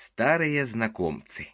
Старые знакомцы.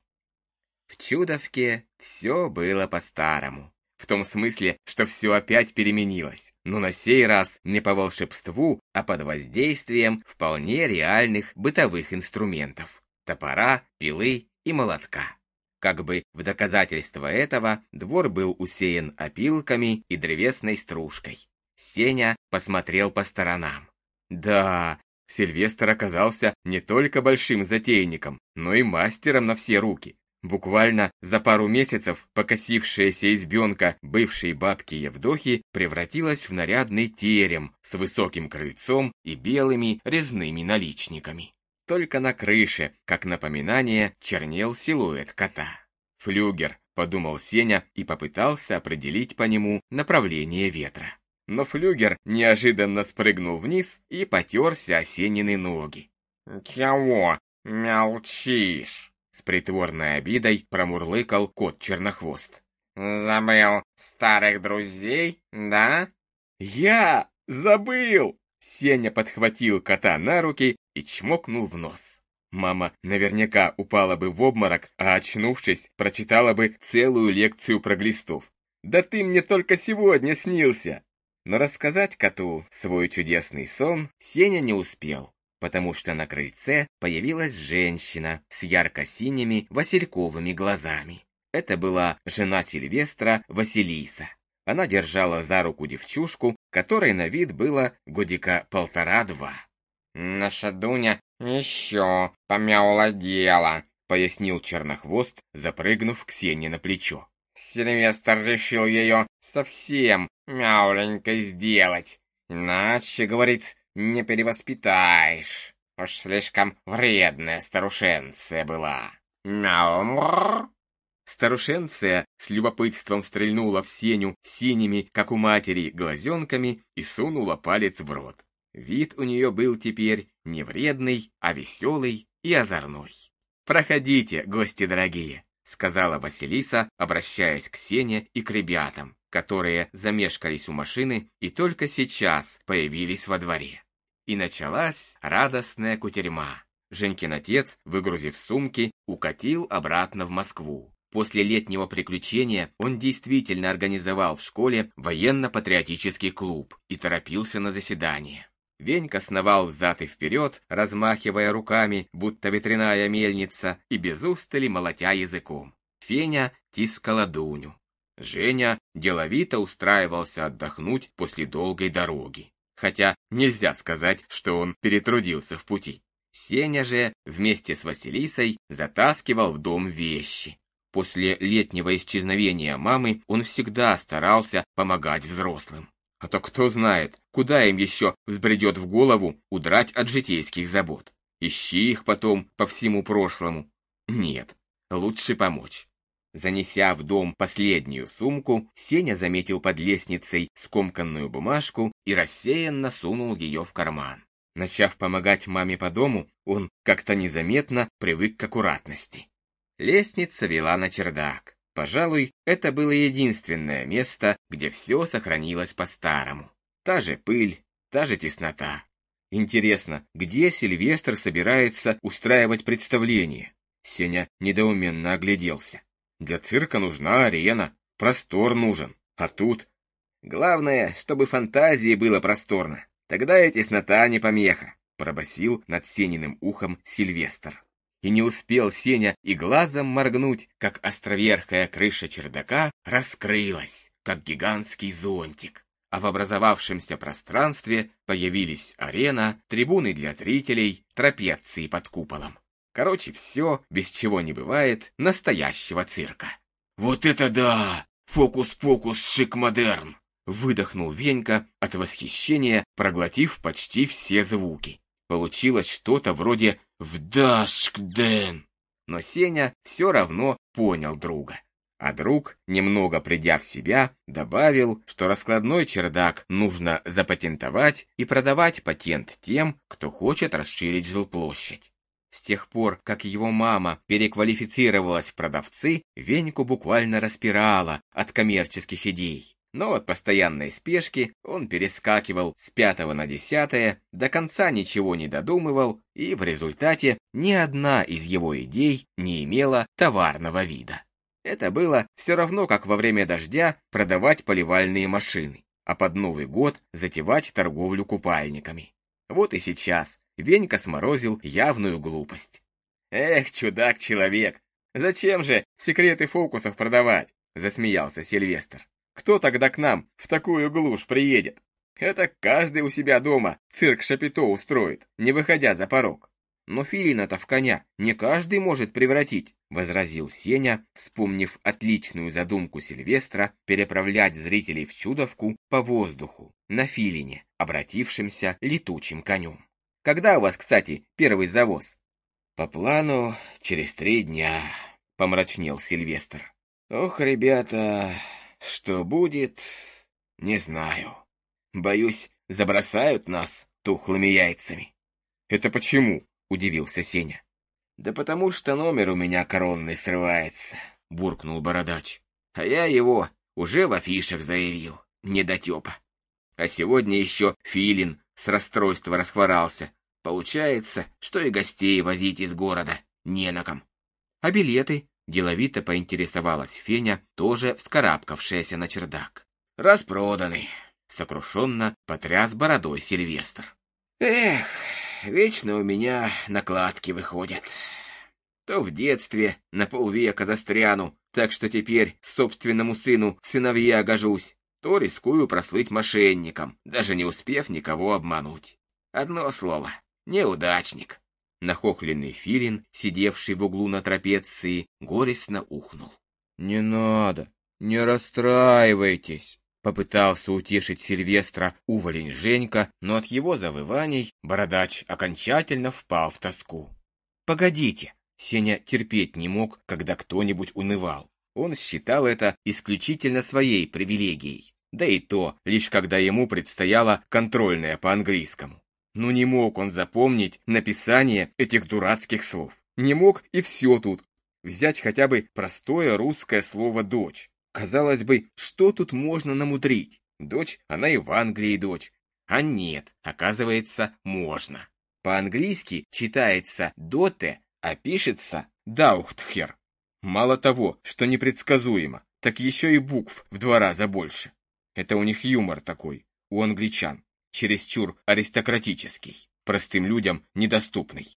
В Чудовке все было по-старому. В том смысле, что все опять переменилось, но на сей раз не по волшебству, а под воздействием вполне реальных бытовых инструментов – топора, пилы и молотка. Как бы в доказательство этого двор был усеян опилками и древесной стружкой. Сеня посмотрел по сторонам. Да, Сильвестр оказался не только большим затейником, но и мастером на все руки. Буквально за пару месяцев покосившаяся избенка бывшей бабки Евдохи превратилась в нарядный терем с высоким крыльцом и белыми резными наличниками. Только на крыше, как напоминание, чернел силуэт кота. «Флюгер», — подумал Сеня и попытался определить по нему направление ветра но флюгер неожиданно спрыгнул вниз и потерся о Сенины ноги. «Чего молчишь?» С притворной обидой промурлыкал кот Чернохвост. «Забыл старых друзей, да?» «Я забыл!» Сеня подхватил кота на руки и чмокнул в нос. Мама наверняка упала бы в обморок, а очнувшись, прочитала бы целую лекцию про глистов. «Да ты мне только сегодня снился!» Но рассказать коту свой чудесный сон Сеня не успел, потому что на крыльце появилась женщина с ярко-синими васильковыми глазами. Это была жена Сильвестра Василиса. Она держала за руку девчушку, которой на вид было годика полтора-два. «Наша Дуня еще помяла дело», — пояснил Чернохвост, запрыгнув к Сене на плечо. Сильвестр решил ее совсем мяуленькой сделать. Иначе, говорит, не перевоспитаешь. Уж слишком вредная старушенция была. Мяу. Старушенция с любопытством стрельнула в Сеню синими, как у матери, глазенками и сунула палец в рот. Вид у нее был теперь не вредный, а веселый и озорной. «Проходите, гости дорогие!» Сказала Василиса, обращаясь к Сене и к ребятам, которые замешкались у машины и только сейчас появились во дворе. И началась радостная кутерьма. Женькин отец, выгрузив сумки, укатил обратно в Москву. После летнего приключения он действительно организовал в школе военно-патриотический клуб и торопился на заседание. Венька сновал взад и вперед, размахивая руками, будто ветряная мельница, и без устали молотя языком. Феня тискала Дуню. Женя деловито устраивался отдохнуть после долгой дороги. Хотя нельзя сказать, что он перетрудился в пути. Сеня же вместе с Василисой затаскивал в дом вещи. После летнего исчезновения мамы он всегда старался помогать взрослым. А то кто знает, куда им еще взбредет в голову удрать от житейских забот. Ищи их потом по всему прошлому. Нет, лучше помочь. Занеся в дом последнюю сумку, Сеня заметил под лестницей скомканную бумажку и рассеянно сунул ее в карман. Начав помогать маме по дому, он как-то незаметно привык к аккуратности. Лестница вела на чердак. Пожалуй, это было единственное место, где все сохранилось по-старому. Та же пыль, та же теснота. Интересно, где Сильвестр собирается устраивать представление? Сеня недоуменно огляделся. Для цирка нужна арена, простор нужен. А тут... Главное, чтобы фантазии было просторно. Тогда и теснота не помеха, пробасил над Сениным ухом Сильвестр и не успел Сеня и глазом моргнуть, как островерхая крыша чердака раскрылась, как гигантский зонтик, а в образовавшемся пространстве появились арена, трибуны для зрителей, трапеции под куполом. Короче, все, без чего не бывает, настоящего цирка. «Вот это да! Фокус-покус шик-модерн!» Выдохнул Венька от восхищения, проглотив почти все звуки. Получилось что-то вроде «Вдашкден!» Но Сеня все равно понял друга. А друг, немного придя в себя, добавил, что раскладной чердак нужно запатентовать и продавать патент тем, кто хочет расширить жилплощадь. С тех пор, как его мама переквалифицировалась в продавцы, Веньку буквально распирала от коммерческих идей. Но от постоянной спешки он перескакивал с пятого на десятое, до конца ничего не додумывал, и в результате ни одна из его идей не имела товарного вида. Это было все равно, как во время дождя продавать поливальные машины, а под Новый год затевать торговлю купальниками. Вот и сейчас Венька сморозил явную глупость. «Эх, чудак-человек, зачем же секреты фокусов продавать?» — засмеялся Сильвестр. Кто тогда к нам в такую глушь приедет? Это каждый у себя дома цирк Шапито устроит, не выходя за порог. Но филина-то в коня не каждый может превратить, возразил Сеня, вспомнив отличную задумку Сильвестра переправлять зрителей в чудовку по воздуху на филине, обратившимся летучим конем. Когда у вас, кстати, первый завоз? По плану через три дня, помрачнел Сильвестр. Ох, ребята, что будет, не знаю. Боюсь, забросают нас тухлыми яйцами. Это почему? Удивился Сеня. Да потому что номер у меня коронный срывается, буркнул бородач. А я его уже в афишах заявил, недотепа. А сегодня еще Филин с расстройства расхворался. Получается, что и гостей возить из города не на ком. А билеты? Деловито поинтересовалась Феня, тоже вскарабкавшаяся на чердак. «Распроданы!» — сокрушенно потряс бородой Сильвестр. «Эх, вечно у меня накладки выходят. То в детстве на полвека застряну, так что теперь собственному сыну сыновья гожусь, то рискую прослыть мошенником, даже не успев никого обмануть. Одно слово — неудачник». Нахохленный филин, сидевший в углу на трапеции, горестно ухнул. «Не надо, не расстраивайтесь!» Попытался утешить Сильвестра уволень Женька, но от его завываний бородач окончательно впал в тоску. «Погодите!» Сеня терпеть не мог, когда кто-нибудь унывал. Он считал это исключительно своей привилегией. Да и то, лишь когда ему предстояло контрольное по английскому. Но не мог он запомнить написание этих дурацких слов. Не мог и все тут. Взять хотя бы простое русское слово «дочь». Казалось бы, что тут можно намудрить? Дочь, она и в Англии дочь. А нет, оказывается, можно. По-английски читается «доте», а пишется «даухтхер». Мало того, что непредсказуемо, так еще и букв в два раза больше. Это у них юмор такой, у англичан чересчур аристократический, простым людям недоступный.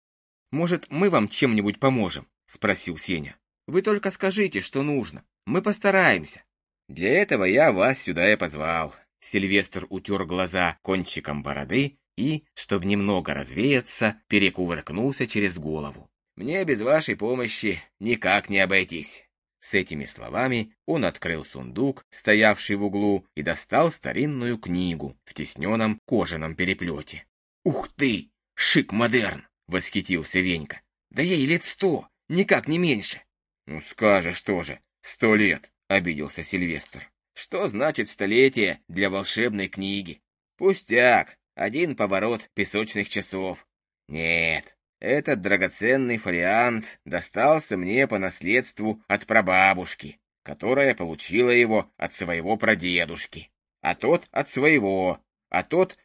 «Может, мы вам чем-нибудь поможем?» — спросил Сеня. «Вы только скажите, что нужно. Мы постараемся». «Для этого я вас сюда и позвал». Сильвестр утер глаза кончиком бороды и, чтобы немного развеяться, перекувыркнулся через голову. «Мне без вашей помощи никак не обойтись». С этими словами он открыл сундук, стоявший в углу, и достал старинную книгу в тесненном кожаном переплете. «Ух ты! Шик-модерн!» — восхитился Венька. «Да ей лет сто, никак не меньше!» «Ну скажешь тоже, сто лет!» — обиделся Сильвестр. «Что значит столетие для волшебной книги? Пустяк, один поворот песочных часов. Нет, этот драгоценный фолиант достался мне по наследству от прабабушки, которая получила его от своего прадедушки, а тот от своего, а тот...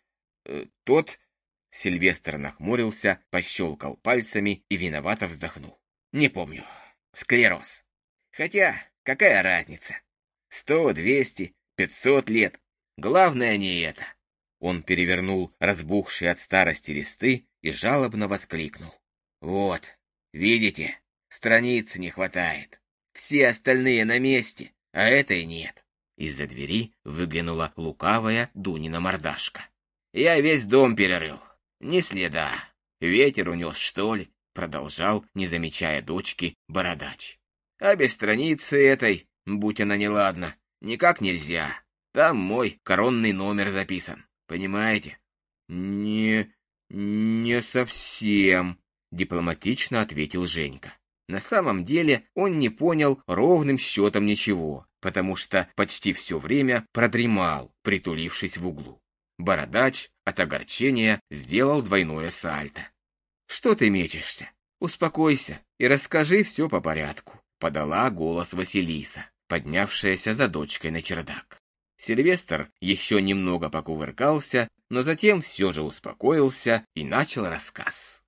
Э, тот... Сильвестр нахмурился, пощелкал пальцами и виновато вздохнул. Не помню. Склероз. Хотя, какая разница? Сто, двести, пятьсот лет. Главное не это. Он перевернул разбухшие от старости листы и жалобно воскликнул. «Вот, видите, страницы не хватает. Все остальные на месте, а этой нет». Из-за двери выглянула лукавая Дунина мордашка. «Я весь дом перерыл. Ни следа. Ветер унес, что ли?» Продолжал, не замечая дочки, бородач. «А без страницы этой, будь она неладна, никак нельзя. Там мой коронный номер записан. Понимаете?» «Не... не совсем», — дипломатично ответил Женька. На самом деле он не понял ровным счетом ничего, потому что почти все время продремал, притулившись в углу. Бородач от огорчения сделал двойное сальто. «Что ты мечешься? Успокойся и расскажи все по порядку», — подала голос Василиса, поднявшаяся за дочкой на чердак. Сильвестр еще немного покувыркался, но затем все же успокоился и начал рассказ.